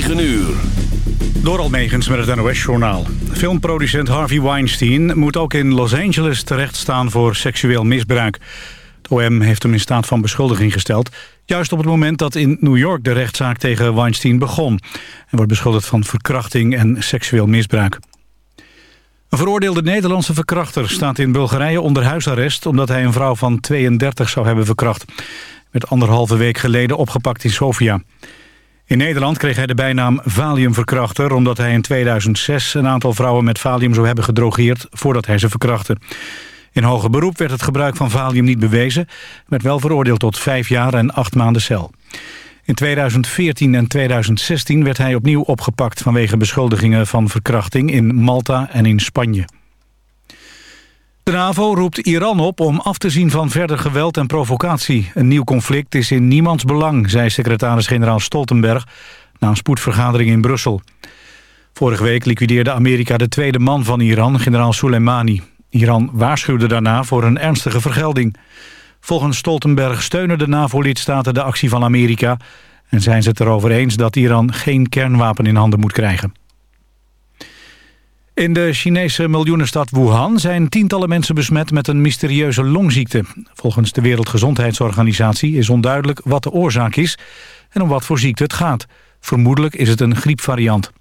9 uur. Door Almegens met het NOS-journaal. Filmproducent Harvey Weinstein moet ook in Los Angeles terechtstaan voor seksueel misbruik. Het OM heeft hem in staat van beschuldiging gesteld... juist op het moment dat in New York de rechtszaak tegen Weinstein begon. Hij wordt beschuldigd van verkrachting en seksueel misbruik. Een veroordeelde Nederlandse verkrachter staat in Bulgarije onder huisarrest... omdat hij een vrouw van 32 zou hebben verkracht. Hij werd anderhalve week geleden opgepakt in Sofia. In Nederland kreeg hij de bijnaam Valiumverkrachter... omdat hij in 2006 een aantal vrouwen met Valium zou hebben gedrogeerd... voordat hij ze verkrachtte. In hoger beroep werd het gebruik van Valium niet bewezen... werd wel veroordeeld tot vijf jaar en acht maanden cel. In 2014 en 2016 werd hij opnieuw opgepakt... vanwege beschuldigingen van verkrachting in Malta en in Spanje. De NAVO roept Iran op om af te zien van verder geweld en provocatie. Een nieuw conflict is in niemands belang, zei secretaris-generaal Stoltenberg... na een spoedvergadering in Brussel. Vorige week liquideerde Amerika de tweede man van Iran, generaal Soleimani. Iran waarschuwde daarna voor een ernstige vergelding. Volgens Stoltenberg steunen de NAVO-lidstaten de actie van Amerika... en zijn ze het erover eens dat Iran geen kernwapen in handen moet krijgen. In de Chinese miljoenenstad Wuhan zijn tientallen mensen besmet met een mysterieuze longziekte. Volgens de Wereldgezondheidsorganisatie is onduidelijk wat de oorzaak is en om wat voor ziekte het gaat. Vermoedelijk is het een griepvariant.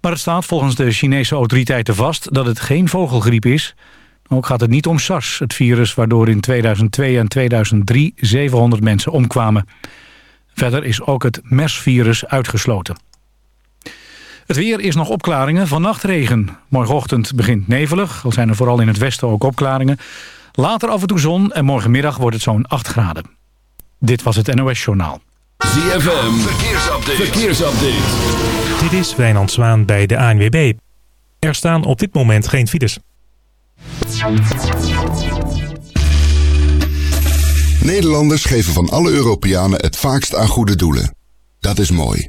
Maar het staat volgens de Chinese autoriteiten vast dat het geen vogelgriep is. Ook gaat het niet om SARS, het virus waardoor in 2002 en 2003 700 mensen omkwamen. Verder is ook het MERS-virus uitgesloten. Het weer is nog opklaringen, vannacht regen. Morgenochtend begint nevelig, al zijn er vooral in het westen ook opklaringen. Later af en toe zon en morgenmiddag wordt het zo'n 8 graden. Dit was het NOS Journaal. ZFM, verkeersupdate. verkeersupdate. Dit is Wijnand Zwaan bij de ANWB. Er staan op dit moment geen files. Nederlanders geven van alle Europeanen het vaakst aan goede doelen. Dat is mooi.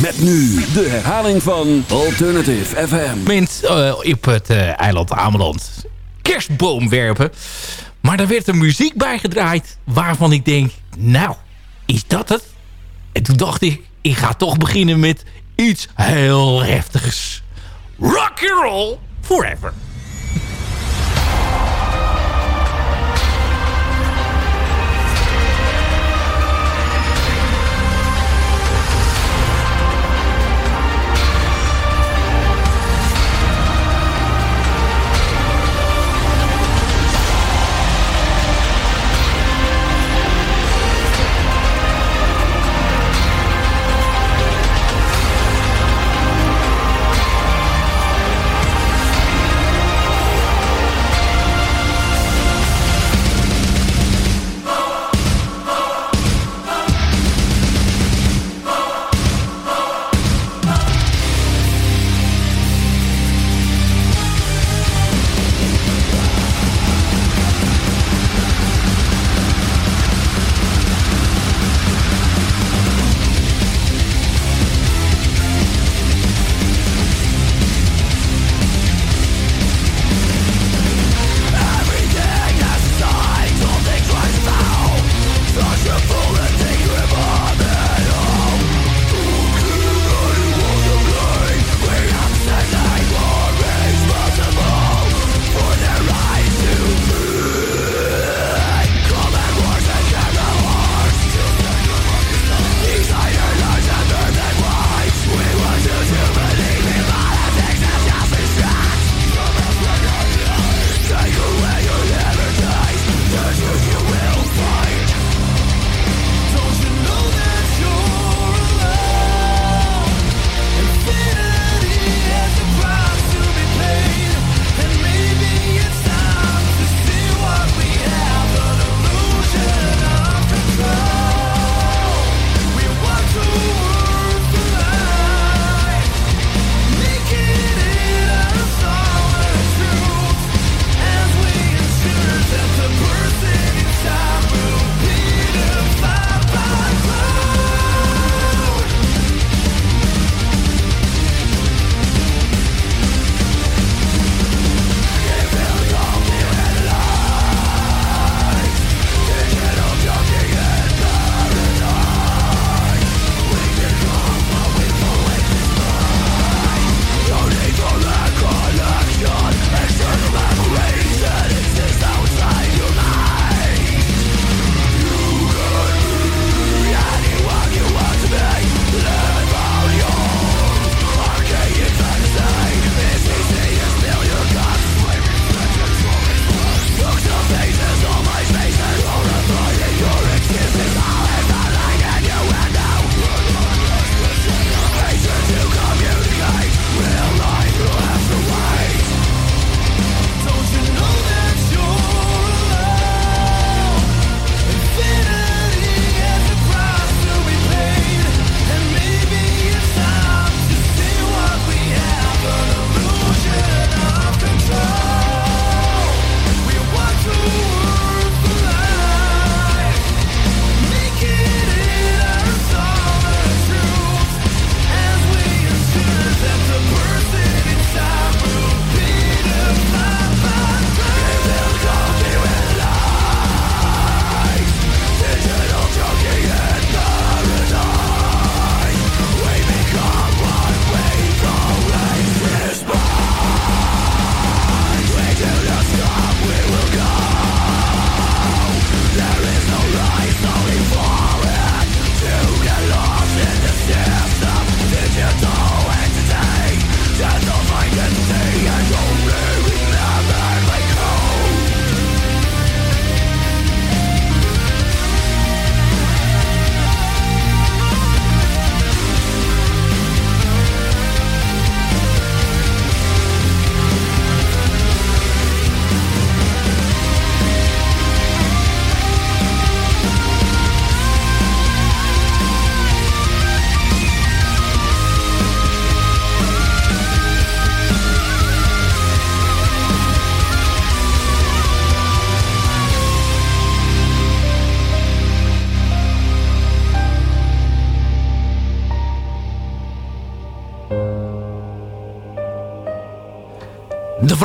Met nu de herhaling van Alternative FM. Mint uh, op het uh, eiland Ameland kerstboom werpen. Maar daar werd er muziek bij gedraaid waarvan ik denk, nou, is dat het? En toen dacht ik, ik ga toch beginnen met iets heel heftigs. Rock and roll forever.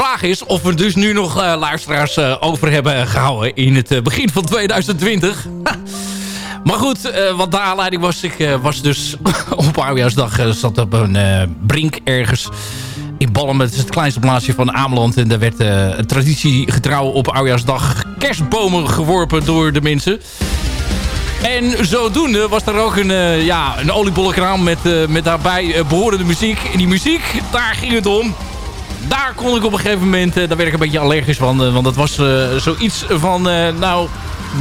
Vraag is of we dus nu nog uh, luisteraars uh, over hebben gehouden in het uh, begin van 2020. maar goed, wat de aanleiding was, ik was dus op oudjaarsdag zat op een brink ergens in Ballen. Het is het kleinste plaatsje van Ameland. En daar werd een traditiegetrouw op oudjaarsdag kerstbomen geworpen door de mensen. En zodoende was er ook een, uh, ja, een oliebollenkraam met, uh, met daarbij uh, behorende muziek. En die muziek, daar ging het om. Daar kon ik op een gegeven moment, daar werd ik een beetje allergisch van. want dat was zoiets van, nou,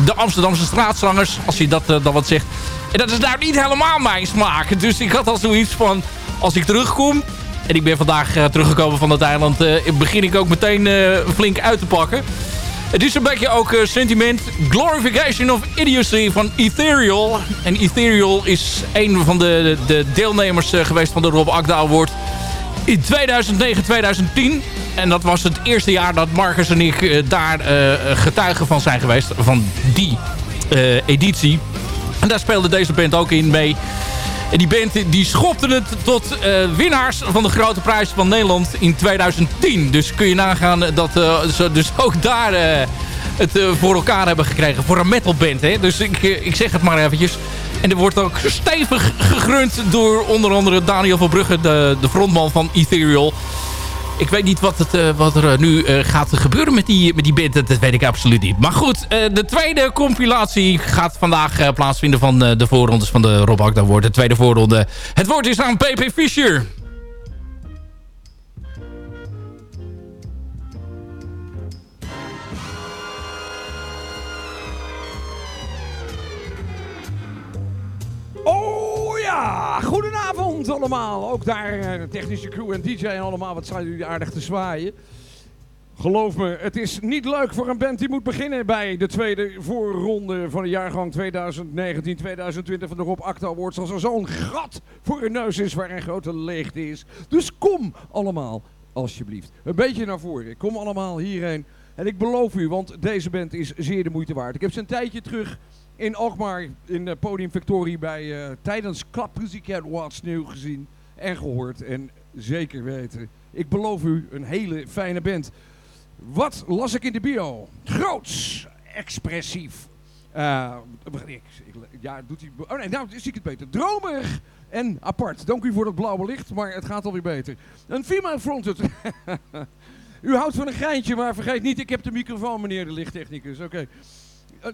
de Amsterdamse straatzangers, als je dat dan wat zegt. En dat is nou niet helemaal mijn smaak. Dus ik had al zoiets van, als ik terugkom... En ik ben vandaag teruggekomen van dat eiland, begin ik ook meteen flink uit te pakken. Het is een beetje ook uh, sentiment. Glorification of Idiocy van Ethereal. En Ethereal is een van de, de deelnemers uh, geweest van de Rob Akda Award. In 2009-2010. En dat was het eerste jaar dat Marcus en ik uh, daar getuigen van zijn geweest. Van die editie. En daar speelde deze band ook in mee. En die band die schopte het tot winnaars van de grote prijs van Nederland in 2010. Dus kun je nagaan dat ze dus ook daar het voor elkaar hebben gekregen. Voor een metalband. Hè? Dus ik, ik zeg het maar eventjes. En er wordt ook stevig gegrund door onder andere Daniel van Brugge, de, de frontman van Ethereal. Ik weet niet wat, het, uh, wat er nu uh, gaat gebeuren met die, met die band. Dat weet ik absoluut niet. Maar goed, de tweede compilatie gaat vandaag plaatsvinden van de voorrondes van de Rob Akda Award. De tweede voorronde. Het woord is aan PP Fischer. Goedenavond allemaal. Ook daar technische crew en DJ en allemaal. Wat zijn jullie aardig te zwaaien. Geloof me, het is niet leuk voor een band die moet beginnen bij de tweede voorronde van de jaargang 2019-2020 van de Rob Acta Awards. Als er zo'n gat voor een neus is waar een grote leegte is. Dus kom allemaal, alsjeblieft. Een beetje naar voren. Kom allemaal hierheen. En ik beloof u, want deze band is zeer de moeite waard. Ik heb ze een tijdje terug in Alkmaar in de Podium Victorie bij, uh, tijdens Klapmuziek What's New gezien en gehoord. En zeker weten, ik beloof u, een hele fijne band. Wat las ik in de bio? Groots, expressief. Uh, ik, ja, doet hij. Oh nee, nou zie ik het beter. Dromerig en apart. Dank u voor dat blauwe licht, maar het gaat alweer beter. Een female fronted. u houdt van een geintje, maar vergeet niet, ik heb de microfoon, meneer de lichttechnicus. Oké.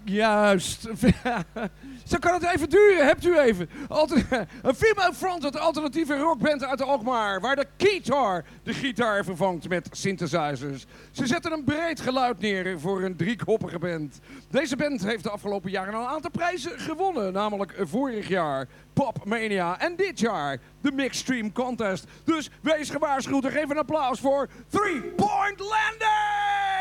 Juist. Zo kan het even duren. Hebt u even. Alter een female fronted alternatieve rockband uit Alkmaar. Waar de guitar de gitaar vervangt met synthesizers. Ze zetten een breed geluid neer voor een driekoppige band. Deze band heeft de afgelopen jaren al een aantal prijzen gewonnen. Namelijk vorig jaar Pop Mania en dit jaar de Mixstream Contest. Dus wees gewaarschuwd en geef een applaus voor Three Point Landing!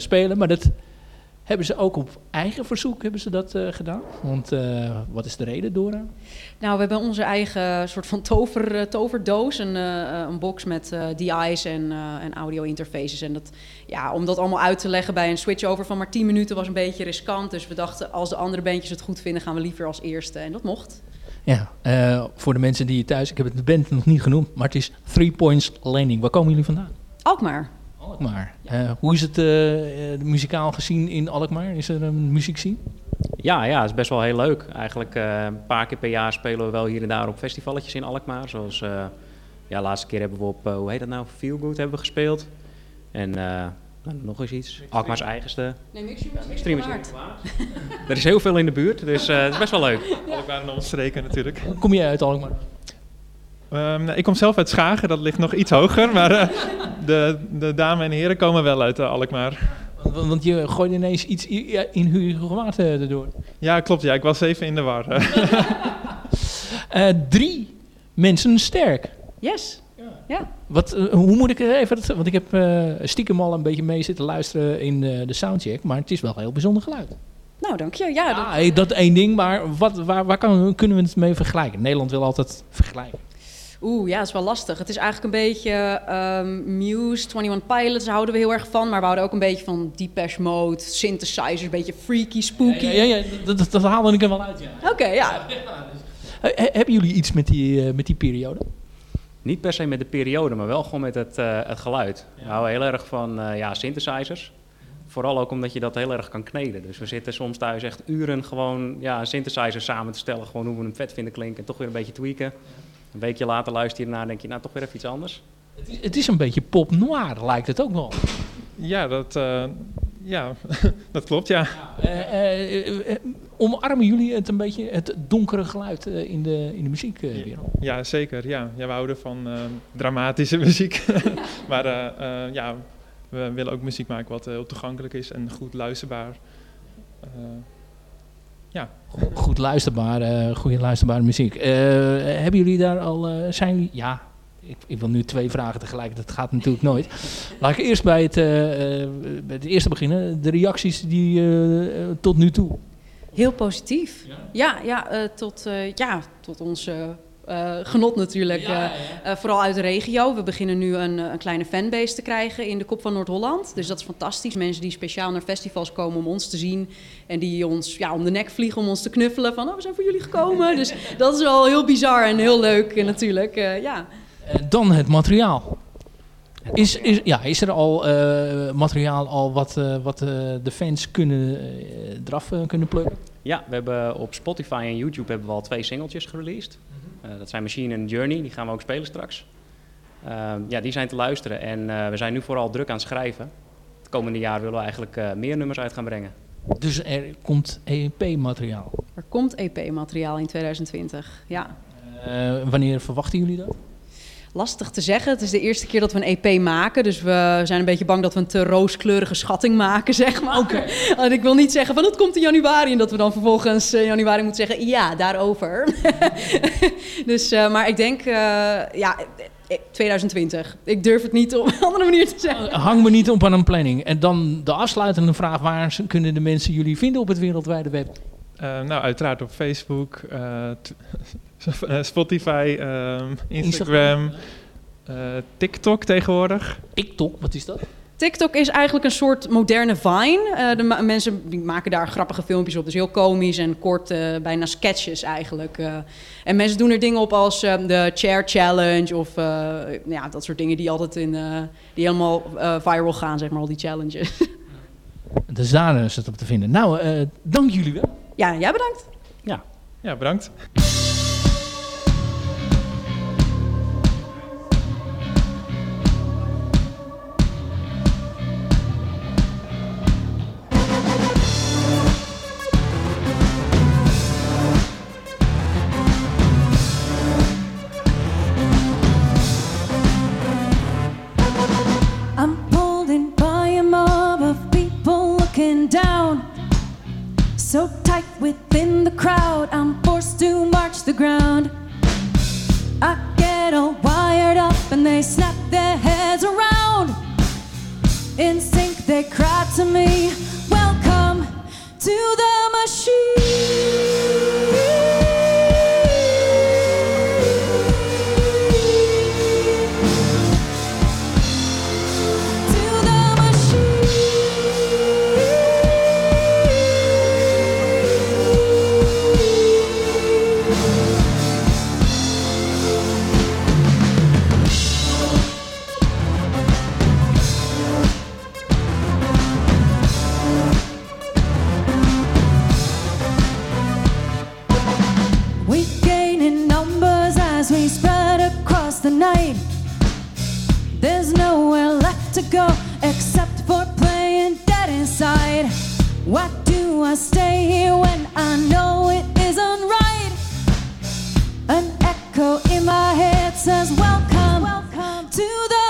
Spelen, maar dat hebben ze ook op eigen verzoek hebben ze dat gedaan. Want wat is de reden, Dora? Nou, we hebben onze eigen soort van tover, toverdoos. Een, een box met DI's en, en audio interfaces. En dat, ja, om dat allemaal uit te leggen bij een switchover van maar 10 minuten was een beetje riskant. Dus we dachten, als de andere bandjes het goed vinden, gaan we liever als eerste. En dat mocht. Ja, voor de mensen die thuis... Ik heb het de band nog niet genoemd, maar het is Three Points Landing. Waar komen jullie vandaan? Alkmaar. Alkmaar. Uh, hoe is het uh, muzikaal gezien in Alkmaar? Is er een muziekscene? Ja, ja, het is best wel heel leuk. Eigenlijk een paar keer per jaar spelen we wel hier en daar op festivalletjes in Alkmaar. Zoals, ja, laatste keer hebben we op, hoe heet dat nou, Feel Good hebben we gespeeld. En nou, nog eens iets. Alkmaar's eigenste. Nee, Mixstream is Er is heel veel in de buurt, dus uh, het is best wel leuk. Ja. Alkmaar en omstreken natuurlijk. Kom jij uit Alkmaar? Um, ik kom zelf uit Schagen, dat ligt nog iets hoger. Maar uh, de, de dames en heren komen wel uit uh, Alkmaar. Want, want, je gooit ineens iets in huurige water erdoor. Ja, klopt. Ja, ik was even in de war. drie mensen sterk. Yes. Ja. Wat, hoe moet ik het even... Want ik heb uh, stiekem al een beetje mee zitten luisteren in uh, de soundcheck. Maar het is wel een heel bijzonder geluid. Nou, dank je. Ja, ja dat... dat één ding. Maar wat, waar, waar kan, kunnen we het mee vergelijken? Nederland wil altijd vergelijken. Oeh, ja, dat is wel lastig. Het is eigenlijk een beetje um, Muse, 21 Pilots, daar houden we heel erg van. Maar we houden ook een beetje van Depeche Mode, synthesizers, een beetje freaky, spooky. Ja, ja, ja dat, dat, dat haalde ik er wel uit, ja. Oké, okay, ja. Dus, hebben jullie iets met die, met die periode? Niet per se met de periode, maar wel gewoon met het, uh, het geluid. Ja. We houden heel erg van uh, ja, synthesizers. Vooral ook omdat je dat heel erg kan kneden. Dus we zitten soms thuis echt uren gewoon ja, een synthesizer samen te stellen. Gewoon hoe we hem vet vinden klinken en toch weer een beetje tweaken. Een weekje later luister je ernaar en denk je, nou toch weer even iets anders. Het is, het is een beetje pop noir, lijkt het ook wel. Ja, dat, uh, ja, dat klopt, ja. ja omarmen jullie het een beetje, het donkere geluid uh, in, de, in de muziekwereld? ja, zeker. Ja. ja, we houden van uh, dramatische muziek. maar uh, ja, we willen ook muziek maken wat heel toegankelijk is en goed luisterbaar. Ja. Goed luisterbaar, goede luisterbare muziek. hebben jullie daar al, zijn jullie, ja, ik, ik, wil nu twee vragen tegelijk, dat gaat natuurlijk nooit. Laat ik eerst bij het, bij het eerste beginnen. De reacties die tot nu toe. Heel positief. Ja, ja, uh, tot, uh, ja tot onze uh, genot natuurlijk. Ja, ja. vooral uit de regio. We beginnen nu een, een, kleine fanbase te krijgen in de Kop van Noord-Holland. Dus dat is fantastisch. Mensen die speciaal naar festivals komen om ons te zien. En die ons ja, om de nek vliegen om ons te knuffelen. Van, oh, we zijn voor jullie gekomen. dus dat is wel heel bizar en heel leuk natuurlijk. ja. dan het materiaal. Is, is, ja, is er al uh, materiaal al wat, uh, wat uh, de fans kunnen, eraf kunnen plukken? Ja, we hebben op Spotify en YouTube hebben we al twee singeltjes gereleased. -hmm. dat zijn Machine en Journey, die gaan we ook spelen straks. Ehm, ja, die zijn te luisteren en we zijn nu vooral druk aan het schrijven. Het komende jaar willen we eigenlijk meer nummers uit gaan brengen. Dus er komt EP-materiaal? Er komt EP-materiaal in 2020, ja. wanneer verwachten jullie dat? Lastig te zeggen. Het is de eerste keer dat we een EP maken. Dus we zijn een beetje bang dat we een te rooskleurige schatting maken, zeg maar. Oké. En ik wil niet zeggen van het komt in januari. En dat we dan vervolgens in januari moeten zeggen ja, daarover. dus, uh, maar ik denk, uh, ja, 2020. Ik durf het niet op een andere manier te zeggen. Hang me niet op aan een planning. En dan de afsluitende vraag. Waar kunnen de mensen jullie vinden op het wereldwijde web? Uh, nou, uiteraard op Facebook, uh, Spotify, um, Instagram, uh, TikTok tegenwoordig. TikTok, wat is dat? TikTok is eigenlijk een soort moderne Vine. Uh, de mensen die maken daar grappige filmpjes op. Dus heel komisch en kort, uh, bijna sketches eigenlijk. Uh, en mensen doen er dingen op als de Chair Challenge of ja, dat soort dingen die altijd in, die helemaal viral gaan, zeg maar, al die challenges. De daar is het op te vinden. Nou, dank jullie wel. Ja, jij bedankt. Ja, ja bedankt. In sync, they cried to me, Welcome to the machine. There's nowhere left to go except for playing dead inside. Why do I stay here when I know it isn't right? An echo in my head says, Welcome, welcome to the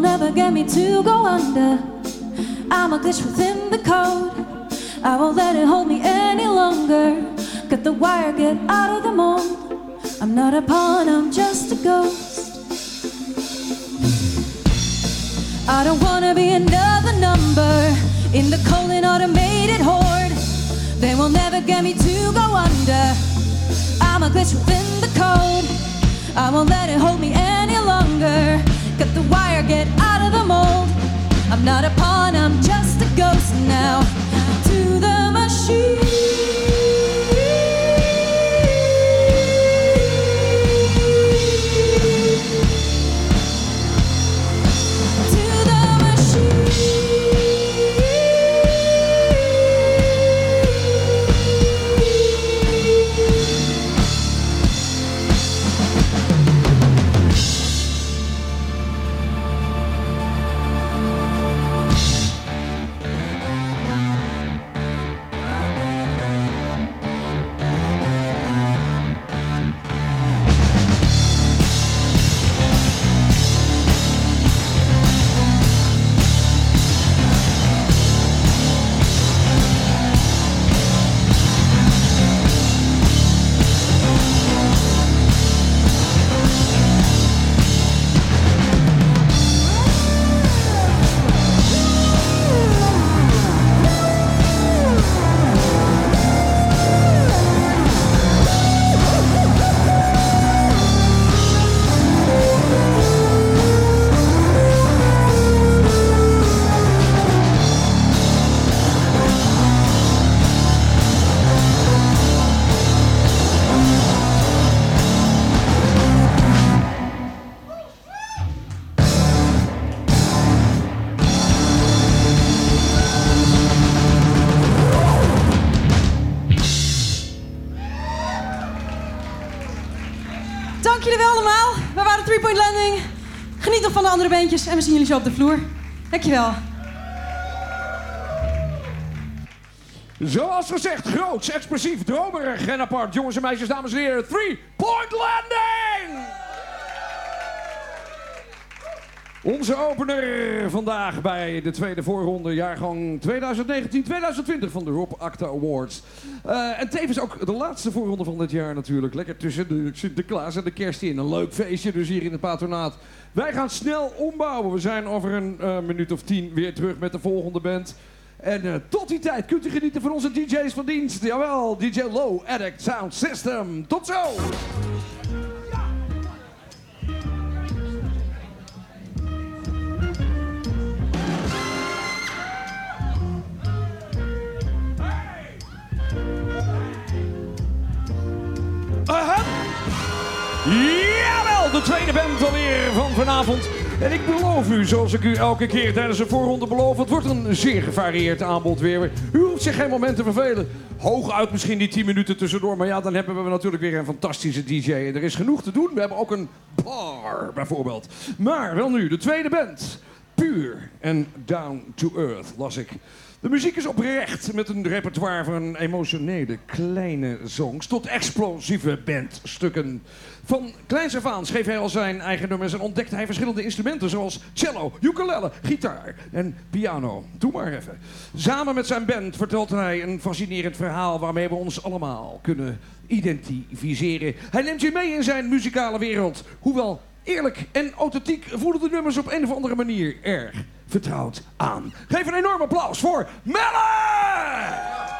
never get me to go under. I'm a glitch within the code. I won't let it hold me any longer. Cut the wire, get out of the mold. I'm not a pawn, I'm just a ghost. I don't wanna be another number in the cold and automated horde. They will never get me to go under. I'm a glitch within the code. I won't let it hold me any longer. Cut the wire, get out of the mold. I'm not a pawn, I'm just a ghost now. To the machine. en we zien jullie zo op de vloer. Dankjewel. Zoals gezegd, groots, expressief, dromerig en apart. Jongens en meisjes, dames en heren, 3, Onze opener vandaag bij de tweede voorronde, jaargang 2019-2020 van de Rob Acta Awards. Eh, en tevens ook de laatste voorronde van dit jaar natuurlijk. Lekker tussen de Sinterklaas en de kerst in. Een leuk feestje dus hier in het patronaat. Wij gaan snel ombouwen. We zijn over een eh, minuut of tien weer terug met de volgende band. En eh, tot die tijd kunt u genieten van onze DJ's van dienst. Jawel, DJ Low Addict Sound System. Tot zo! Vanavond. En ik beloof u, zoals ik u elke keer tijdens een voorronde beloof, het wordt een zeer gevarieerd aanbod weer. U hoeft zich geen moment te vervelen. Hooguit misschien die 10 minuten tussendoor, maar ja, dan hebben we natuurlijk weer een fantastische DJ. En er is genoeg te doen. We hebben ook een bar, bijvoorbeeld. Maar wel nu, de tweede band. Puur en down to earth, las ik. De muziek is oprecht met een repertoire van emotionele kleine songs tot explosieve bandstukken. Van kleins af aan schreef hij al zijn eigen nummers en ontdekte hij verschillende instrumenten zoals cello, ukulele, gitaar en piano. Doe maar even. Samen met zijn band vertelt hij een fascinerend verhaal waarmee we ons allemaal kunnen identificeren. Hij neemt je mee in zijn muzikale wereld, hoewel eerlijk en authentiek voelen de nummers op een of andere manier erg vertrouwd aan. Geef een enorm applaus voor Melle!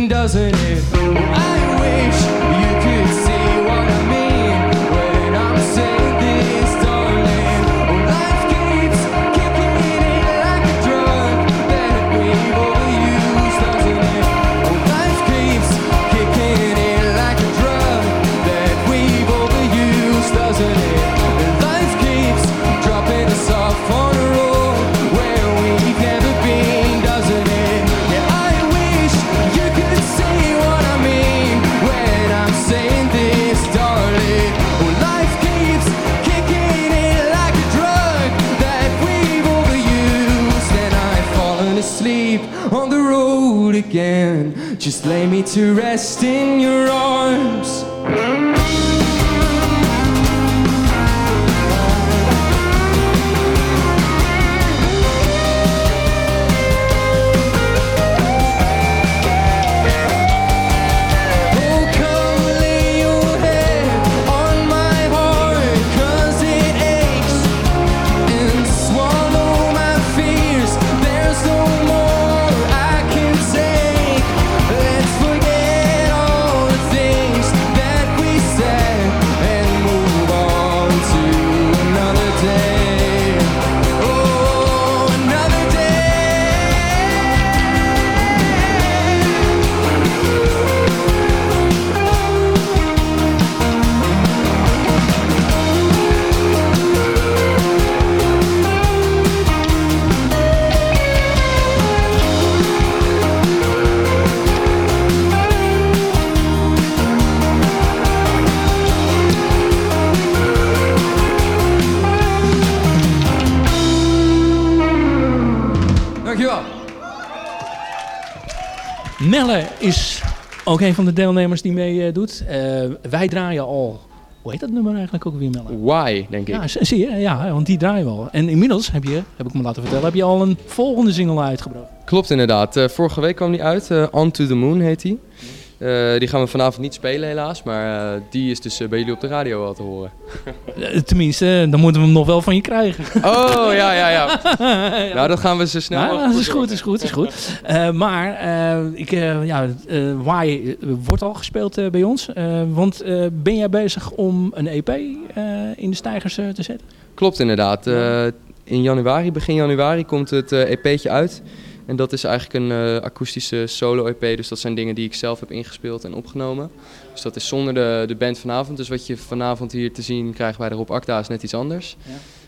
Doesn't it? Just lay me to rest in your arms. Melle is ook een van de deelnemers die meedoet. Eh wij draaien al... Hoe heet dat nummer eigenlijk ook weer, Melle? Why, denk ik. Ja, zie je? Ja, want die draaien we al. En inmiddels heb je, heb ik me laten vertellen, heb je al een volgende single uitgebracht. Klopt inderdaad. Eh, vorige week kwam die uit. eh, On to the Moon heet die. Eh, die gaan we vanavond niet spelen helaas. Maar eh, die is dus eh, bij jullie op de radio al te horen. Tenminste, dan moeten we hem nog wel van je krijgen. Oh, ja, ja, ja. Nou, dat gaan we zo snel Ja, mogelijk dat is goed, is goed, is goed. Maar ik, ja, Why wordt al gespeeld bij ons. Want ben jij bezig om een EP in de stijgers te zetten? Klopt inderdaad. In januari, begin januari, komt het EP'tje uit. En dat is eigenlijk een eh, akoestische solo-EP. Dus dat zijn dingen die ik zelf heb ingespeeld en opgenomen. Dus dat is zonder de, de band vanavond. Dus wat je vanavond hier te zien krijgt bij de Rob Acta is net iets anders.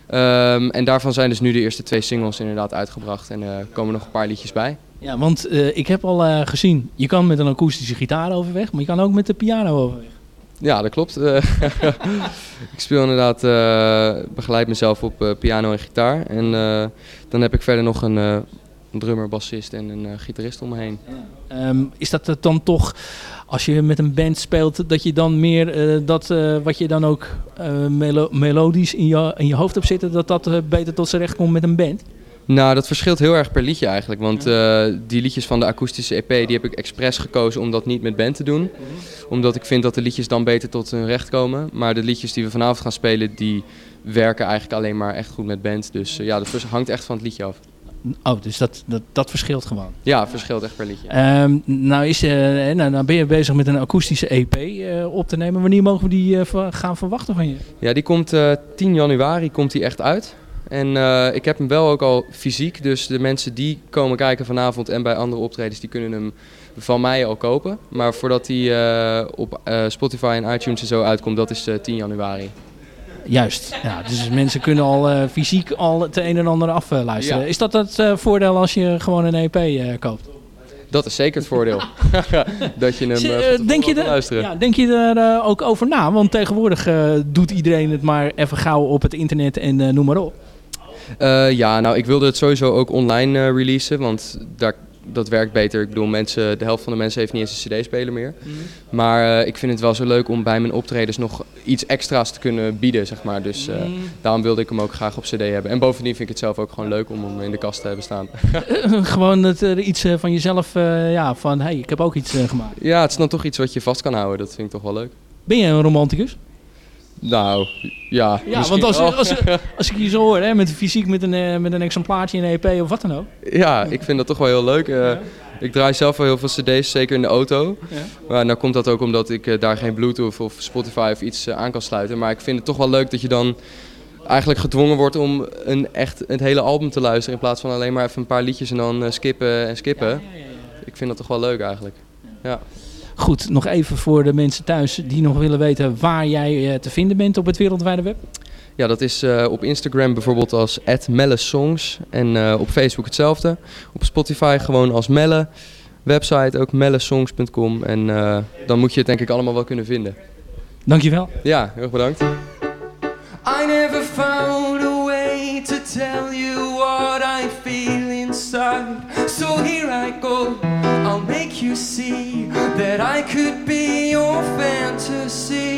Ehm, en daarvan zijn dus nu de eerste twee singles inderdaad uitgebracht. En er komen nog een paar liedjes bij. Ja, want eh, ik heb al eh, gezien, je kan met een akoestische gitaar overweg, maar je kan ook met de piano overweg. Ja, dat klopt. Eh, ik speel inderdaad, eh, begeleid mezelf op eh, piano en gitaar. En eh, dan heb ik verder nog een, eh, een drummer, bassist en een eh, gitarist om me heen. Ehm, is dat het dan toch, als je met een band speelt, dat je dan meer eh, dat eh, wat je dan ook eh, melo- melodisch in je, in je hoofd hebt zitten, dat dat eh, beter tot zijn recht komt met een band? Nou, dat verschilt heel erg per liedje eigenlijk. Want eh, die liedjes van de akoestische EP, die heb ik expres gekozen om dat niet met band te doen. Omdat ik vind dat de liedjes dan beter tot hun recht komen. Maar de liedjes die we vanavond gaan spelen, die werken eigenlijk alleen maar echt goed met band. Dus eh, ja, dat hangt echt van het liedje af. Oh, dus dat, dat, dat verschilt gewoon. Ja, verschilt echt per liedje. Ehm, nou, is, eh, nou, nou ben je bezig met een akoestische EP eh, op te nemen. Wanneer mogen we die eh, gaan verwachten van je? Ja, die komt eh 10 januari komt die echt uit. En ik heb hem wel ook al fysiek. Dus de mensen die komen kijken vanavond en bij andere optredens, die kunnen hem van mij al kopen. Maar voordat die op Spotify en iTunes en zo uitkomt, dat is eh 10 januari. Juist. Ja, dus mensen kunnen al eh, fysiek al het een en ander afluisteren. Ja. Is dat het eh, voordeel als je gewoon een EP eh, koopt? Dat is zeker het voordeel. dat je hem Z- denk, je er, luisteren. ja, denk je er ook over na? Want tegenwoordig doet iedereen het maar even gauw op het internet en noem maar op. Ja, nou, ik wilde het sowieso ook online releasen, want daar, dat werkt beter. Ik bedoel, mensen, de helft van de mensen heeft niet eens een cd-speler meer. Maar eh, ik vind het wel zo leuk om bij mijn optredens nog iets extra's te kunnen bieden, zeg maar. Dus eh, daarom wilde ik hem ook graag op cd hebben. En bovendien vind ik het zelf ook gewoon leuk om hem in de kast te hebben staan. Gewoon het, eh, iets van jezelf, eh, ja, van hey, ik heb ook iets gemaakt. ja, het is dan toch iets wat je vast kan houden. Dat vind ik toch wel leuk. Ben je een romanticus? Nou, ja. Ja, misschien want als, als, als ik je zo hoor, hè, met fysiek, met een, eh, met een exemplaartje, een EP of wat dan ook. Ja, ik vind dat toch wel heel leuk. Eh, Ik draai zelf wel heel veel cd's, zeker in de auto. Ja. Maar nou komt dat ook omdat ik eh, daar geen Bluetooth of Spotify of iets aan kan sluiten. Maar ik vind het toch wel leuk dat je dan eigenlijk gedwongen wordt om een echt het hele album te luisteren. In plaats van alleen maar even een paar liedjes en dan skippen en skippen. Ik vind dat toch wel leuk eigenlijk. Ja. Goed, nog even voor de mensen thuis die nog willen weten waar jij eh, te vinden bent op het wereldwijde web. Ja, dat is eh, op Instagram bijvoorbeeld als @mellesongs en eh, op Facebook hetzelfde. Op Spotify gewoon als Melle. Website ook mellesongs.com en eh, dan moet je het denk ik allemaal wel kunnen vinden. Dankjewel. Ja, heel erg bedankt. I never found a way to tell you what I feel inside. So here I go. I'll make you see that I could be your fantasy.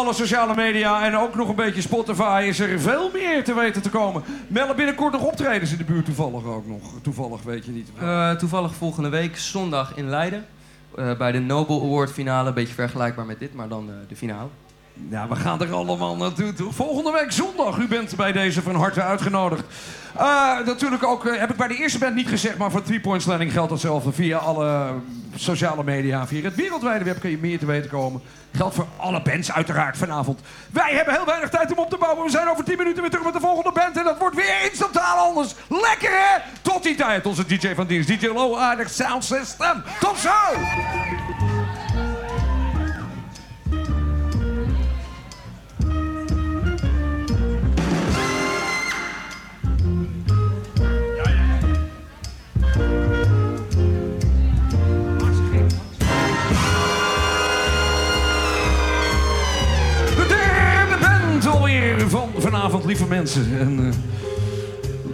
Alle sociale media en ook nog een beetje Spotify is er veel meer te weten te komen. Melle binnenkort nog optredens in de buurt toevallig ook nog. Toevallig weet je niet. Eh, toevallig volgende week zondag in Leiden. eh, bij de Nobel Award finale. Een beetje vergelijkbaar met dit, maar dan eh, de finale. Ja, we gaan er allemaal naartoe. toe. Volgende week zondag. U bent bij deze van harte uitgenodigd. Natuurlijk ook, heb ik bij de eerste band niet gezegd, maar voor Three Points Landing geldt datzelfde. Via alle sociale media, via het wereldwijde web kun je meer te weten komen. Geldt voor alle bands uiteraard vanavond. Wij hebben heel weinig tijd om op te bouwen. We zijn over 10 minuten weer terug met de volgende band. En dat wordt weer iets totaal anders. Lekker hè? Tot die tijd, onze DJ van dienst. DJ Low Aardig Sound System. Tot zo! Vanavond, lieve mensen. En, eh,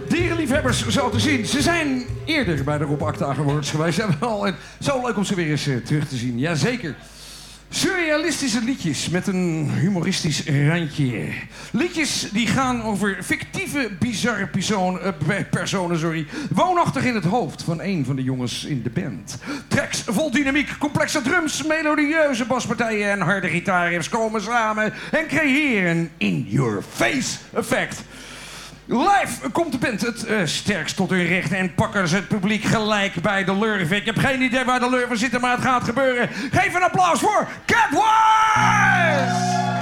dierenliefhebbers zo te zien. Ze zijn eerder bij de Rob Acta Awards geweest. En wel, en zo leuk om ze weer eens eh, terug te zien. Jazeker. Surrealistische liedjes met een humoristisch randje. Liedjes die gaan over fictieve, bizarre eh, pe- personen, sorry, woonachtig in het hoofd van een van de jongens in de band. Tracks vol dynamiek, complexe drums, melodieuze baspartijen en harde gitaarriffs komen samen en creëren een in-your-face effect. Live komt de band het eh, sterkst tot hun recht en pakken ze het publiek gelijk bij de lurven. Ik heb geen idee waar de lurven zitten, maar het gaat gebeuren. Geef een applaus voor Catwise!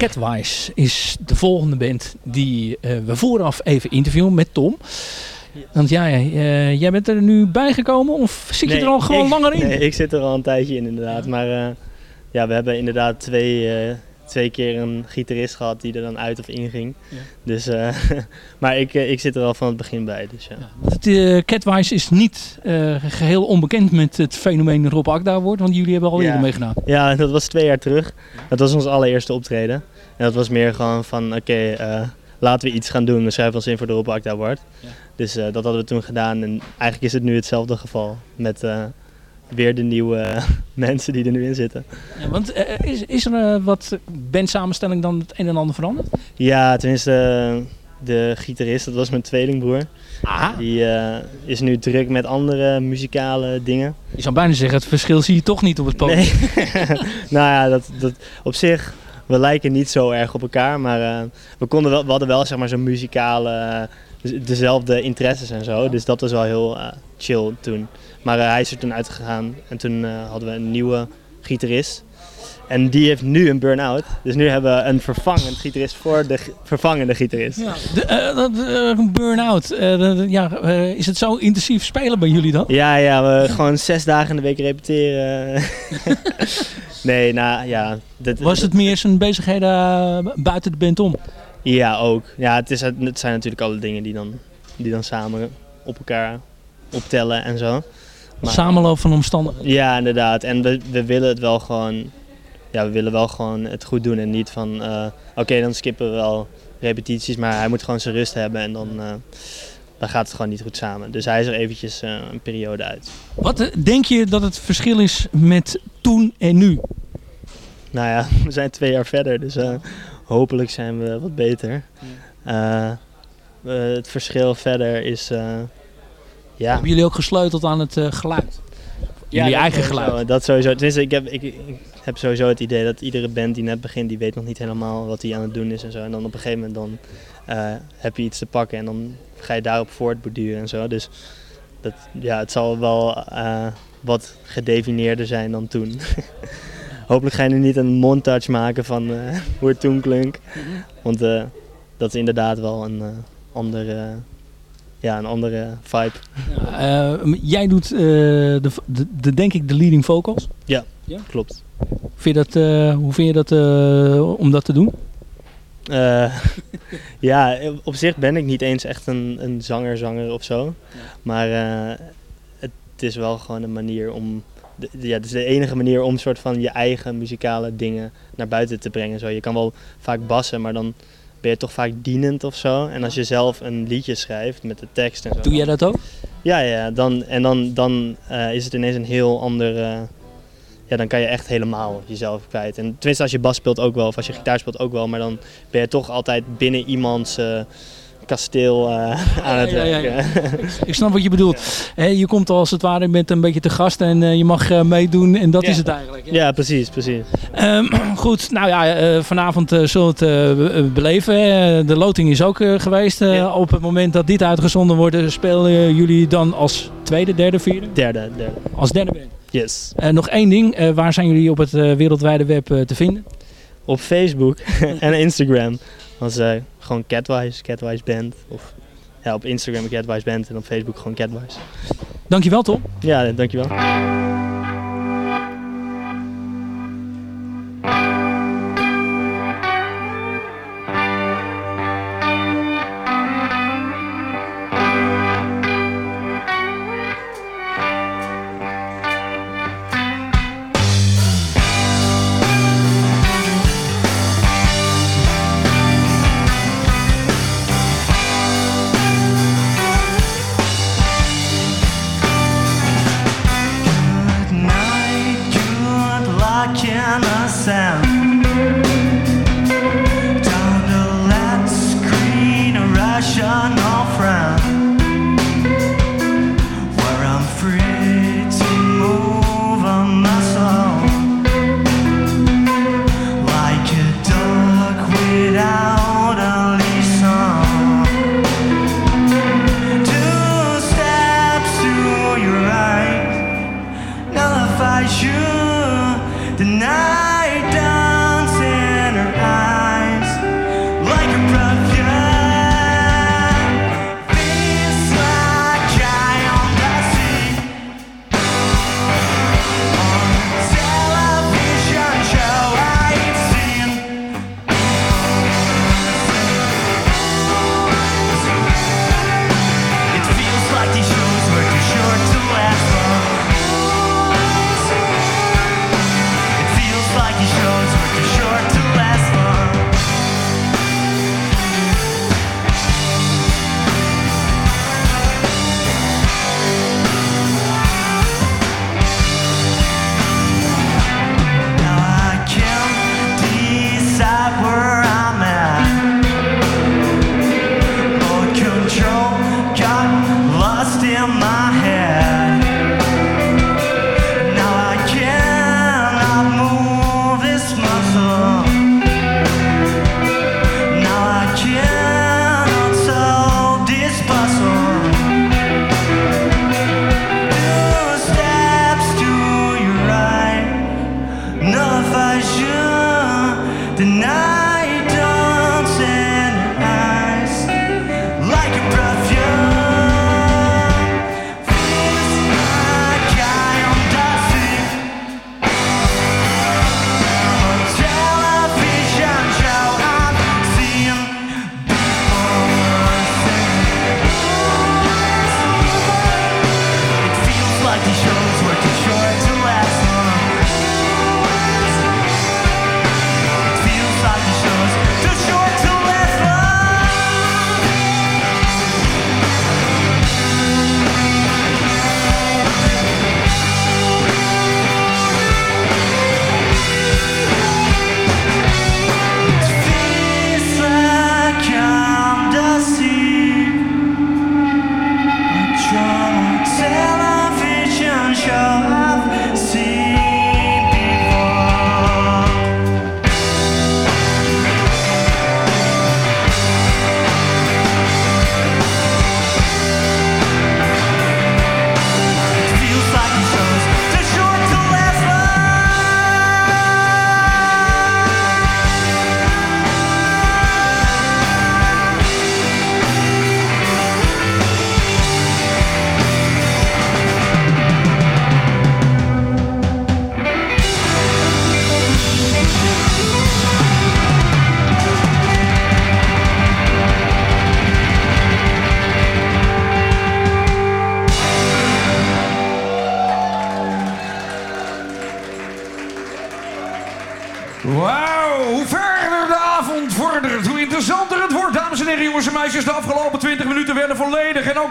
Catwise is de volgende band die eh, we vooraf even interviewen met Tom. Want ja, eh, jij bent er nu bijgekomen of zit je er al gewoon ik- langer in? Nee, ik zit er al een tijdje in inderdaad. Maar eh, ja, we hebben inderdaad twee, twee keer een gitarist gehad die er dan uit of in ging. Dus, eh, maar ik, eh, ik zit er al van het begin bij. Dus, ja. Het, eh, Catwise is niet eh, geheel onbekend met het fenomeen Rob Akda Award, want jullie hebben al eerder Ja. meegedaan. Ja, dat was twee jaar terug. Dat was ons allereerste optreden. En dat was meer gewoon van, oké, laten we iets gaan doen. We schrijven ons in voor de Rob Akda Award. Dus dat hadden we toen gedaan. En eigenlijk is het nu hetzelfde geval. Met weer de nieuwe eh, mensen die er nu in zitten. Ja, want eh, is, is er eh, wat bandsamenstelling dan het een en ander veranderd? Ja, tenminste, eh, de gitarist, dat was mijn tweelingbroer. Die eh, is nu druk met andere muzikale dingen. Je zou bijna zeggen, het verschil zie je toch niet op het podium. Nee. nou ja, dat, dat, op zich, we lijken niet zo erg op elkaar, maar eh, we, konden wel, we hadden wel zeg maar zo'n muzikale, eh, dezelfde interesses en zo. Dus dat was wel heel eh, chill toen. Maar eh, hij is er toen uitgegaan en toen eh, hadden we een nieuwe gitarist. En die heeft nu een burn-out. Dus nu hebben we een vervangend gitarist voor de vervangende gitarist. Ja, de, eh, dat, een burn-out. Ja, is het zo intensief spelen bij jullie dan? Ja, ja, we gewoon zes dagen in de week repeteren. nee, nou ja. Dat, Was het meer zijn bezigheden buiten de band om? Ja, ook. Ja, het, is, het zijn natuurlijk alle dingen die dan, die dan samen op elkaar optellen en zo. Maar- Samenloop van omstandigheden. Ja, inderdaad. En we, we willen het wel gewoon, ja, we willen wel gewoon het goed doen en niet van, eh, oké, dan skippen we wel repetities, maar hij moet gewoon zijn rust hebben en dan, eh, dan gaat het gewoon niet goed samen. Dus hij is er eventjes eh, een periode uit. Wat denk je dat het verschil is met toen en nu? Nou ja, we zijn twee jaar verder, dus hopelijk zijn we wat beter. Het verschil verder is, ja... Hebben jullie ook gesleuteld aan het eh, geluid? jullie dat eigen sowieso, geluid? Dat sowieso. Tenminste, ik heb, ik, ik heb sowieso het idee dat iedere band die net begint, die weet nog niet helemaal wat hij aan het doen is en zo. En dan op een gegeven moment dan eh, heb je iets te pakken en dan ga je daarop voortborduren en zo. Dus dat, ja, het zal wel eh, wat gedefinieerder zijn dan toen. Hopelijk ga je nu niet een montage maken van hoe het toen klonk. Want dat is inderdaad wel een andere, ja, een andere vibe. Eh, jij doet eh, de, de, de, denk ik de leading vocals. Ja, Ja? klopt. Vind je dat, eh, hoe vind je dat om dat te doen? Ja, op zich ben ik niet eens echt een, een zanger-zanger of zo. Maar het is wel gewoon een manier om. de- ja, het is de enige manier om soort van je eigen muzikale dingen naar buiten te brengen. Zo, je kan wel vaak bassen, maar dan ben je toch vaak dienend of zo. En als je zelf een liedje schrijft met de tekst en zo. Doe jij dat ook? Ja, ja dan, en dan, dan eh, is het ineens een heel ander. eh, ja, dan kan je echt helemaal jezelf kwijt. En tenminste, als je bas speelt ook wel, of als je gitaar speelt ook wel, maar dan ben je toch altijd binnen iemands eh, kasteel eh, aan het Ja, ja, ja. werken. Ik snap wat je bedoelt. Je komt als het ware, bent een beetje te gast en eh, je mag eh, meedoen en dat is het eigenlijk. Ja. Ja, precies, precies. Ehm, goed, nou ja, vanavond zullen we het be- beleven. De loting is ook geweest. Op het moment dat dit uitgezonden wordt, spelen jullie dan als tweede, derde, vierde? Derde, derde. Als derde band. Yes. Nog één ding, waar zijn jullie op het wereldwijde web te vinden? Op Facebook en Instagram was eh, gewoon Catwise, Catwise Band. Of ja, op Instagram Catwise Band en op Facebook gewoon Catwise. Dankjewel Tom. Ja, dankjewel.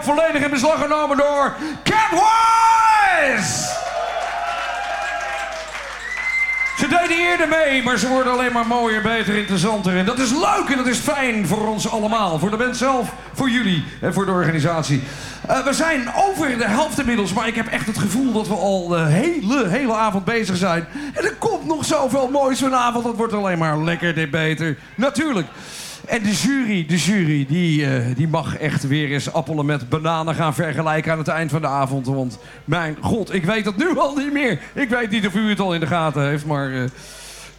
Volledig in beslag genomen door Catwise! Ze deden eerder mee, maar ze worden alleen maar mooier, beter, interessanter. En dat is leuk en dat is fijn voor ons allemaal. Voor de band zelf, voor jullie en voor de organisatie. Eh, we zijn over de helft inmiddels, maar ik heb echt het gevoel dat we al de hele, hele avond bezig zijn. En er komt nog zoveel moois vanavond. Dat wordt alleen maar lekker dit beter. Natuurlijk. En de jury, de jury die, eh, die mag echt weer eens appelen met bananen gaan vergelijken aan het eind van de avond. Want mijn god, ik weet het nu al niet meer. Ik weet niet of u het al in de gaten heeft, maar eh,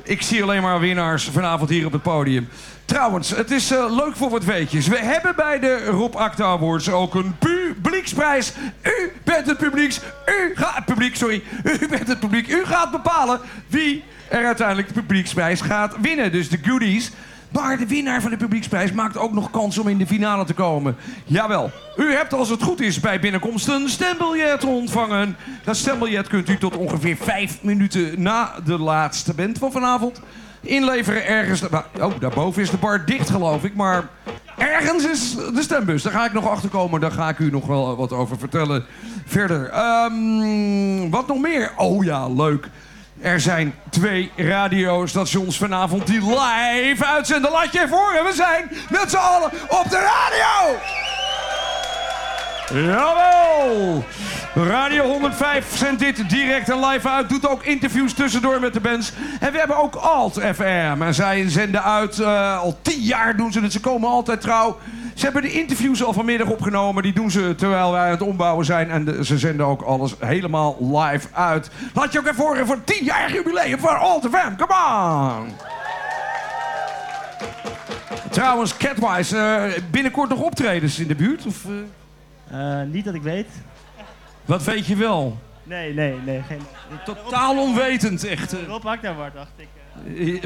ik zie alleen maar winnaars vanavond hier op het podium. Trouwens, het is eh, leuk voor wat weetjes. We hebben bij de Rob Acta Awards ook een publieksprijs. U bent het publieks. U gaat... Publiek, sorry. U bent het publiek. U gaat bepalen wie er uiteindelijk de publieksprijs gaat winnen. Dus de goodies. Maar de winnaar van de publieksprijs maakt ook nog kans om in de finale te komen. Jawel, u hebt als het goed is bij binnenkomst een stembiljet ontvangen. Dat stembiljet kunt u tot ongeveer vijf minuten na de laatste band van vanavond inleveren ergens. Nou, Oh, daarboven is de bar dicht geloof ik, maar ergens is de stembus. Daar ga ik nog achter komen, daar ga ik u nog wel wat over vertellen verder. Ehm, wat nog meer? Oh ja, leuk. Er zijn twee radiostations vanavond die live uitzenden. Laat je even horen, we zijn met z'n allen op de radio! Jawel! Radio 105 zendt dit direct en live uit. Doet ook interviews tussendoor met de bands. En we hebben ook Alt FM. En zij zenden uit, eh, al tien jaar doen ze het. Ze komen altijd trouw. Ze hebben de interviews al vanmiddag opgenomen. Die doen ze terwijl wij aan het ombouwen zijn. En de- ze zenden ook alles helemaal live uit. Laat je ook even horen voor het 10 jaar jubileum van Alt FM. Come on! Trouwens, Catwise, eh, binnenkort nog optredens in de buurt? Of, eh? Eh, niet dat ik weet. Wat weet je wel? Nee, nee, nee. Geen... Totaal onwetend, echt. Rob Akdawart, dacht ik.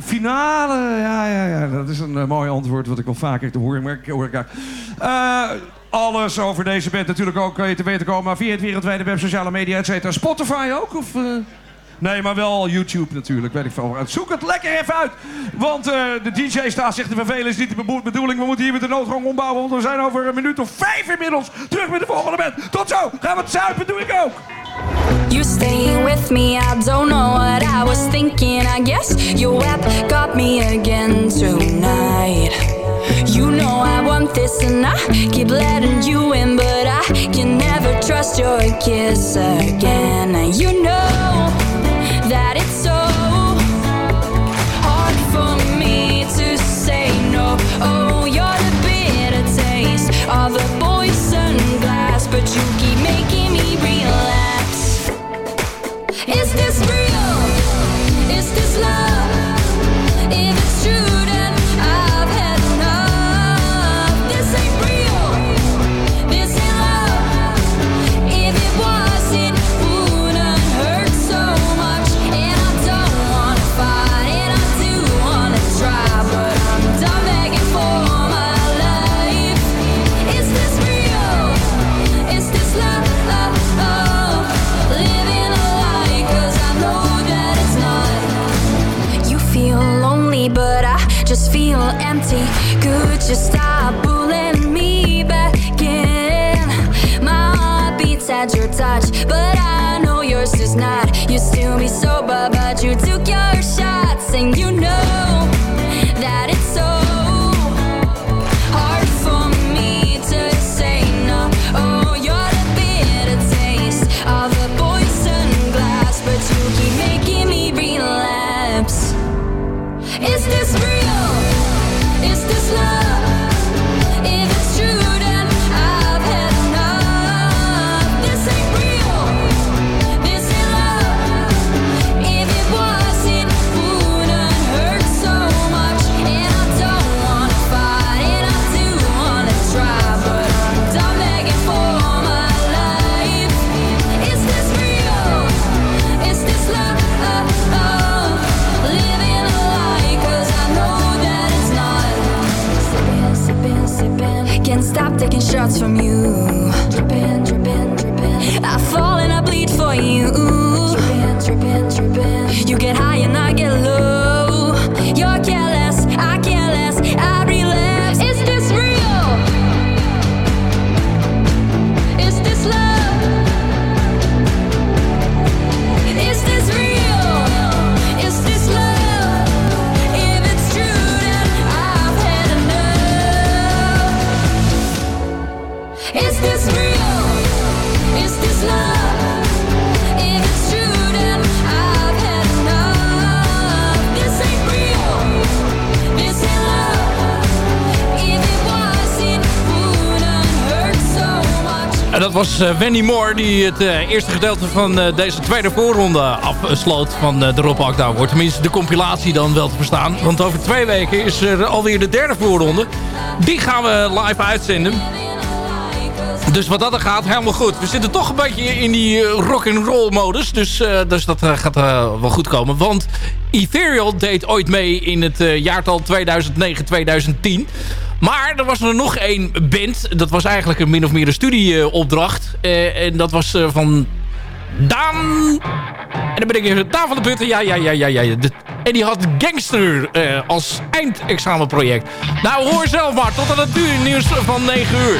Finale, ja, ja, ja. Dat is een eh, mooi antwoord wat ik wel vaker te horen, maar ik hoor ik. Eh, alles over deze band natuurlijk ook je te weten komen via het wereldwijde web, sociale media, et cetera. Spotify ook? Of? Nee, maar wel YouTube natuurlijk, weet ik veel. Zoek het lekker even uit. Want eh, de DJ staat zich te vervelen, is niet de bedoeling. We moeten hier met de noodgang ombouwen, want we zijn over een minuut of vijf inmiddels terug met de volgende band. Tot zo, gaan we het zuipen, doe ik ook. You staying with me, I don't know what I was thinking. I guess your web got me again tonight. You know I want this and I keep letting you in, but I can never trust your kiss again. You know that it's so En dat was eh, Wendy Moore die het eh, eerste gedeelte van eh, deze tweede voorronde afsloot van de Rob Akda wordt. Tenminste de compilatie dan wel te verstaan. Want over twee weken is er alweer de derde voorronde. Die gaan we live uitzenden. Dus wat dat er gaat, helemaal goed. We zitten toch een beetje in die rock and roll modus. Dus, dus dat gaat wel goed komen. Want Ethereal deed ooit mee in het jaartal 2009-2010. Maar er was er nog één band. Dat was eigenlijk een min of meer een studieopdracht. Eh, en dat was eh, van Daan... En dan ben ik even... Daan de Putten. Ja, ja, ja, ja. ja. En die had Gangster eh, als eindexamenproject. Nou, hoor zelf maar. Tot aan het nieuws van 9 uur.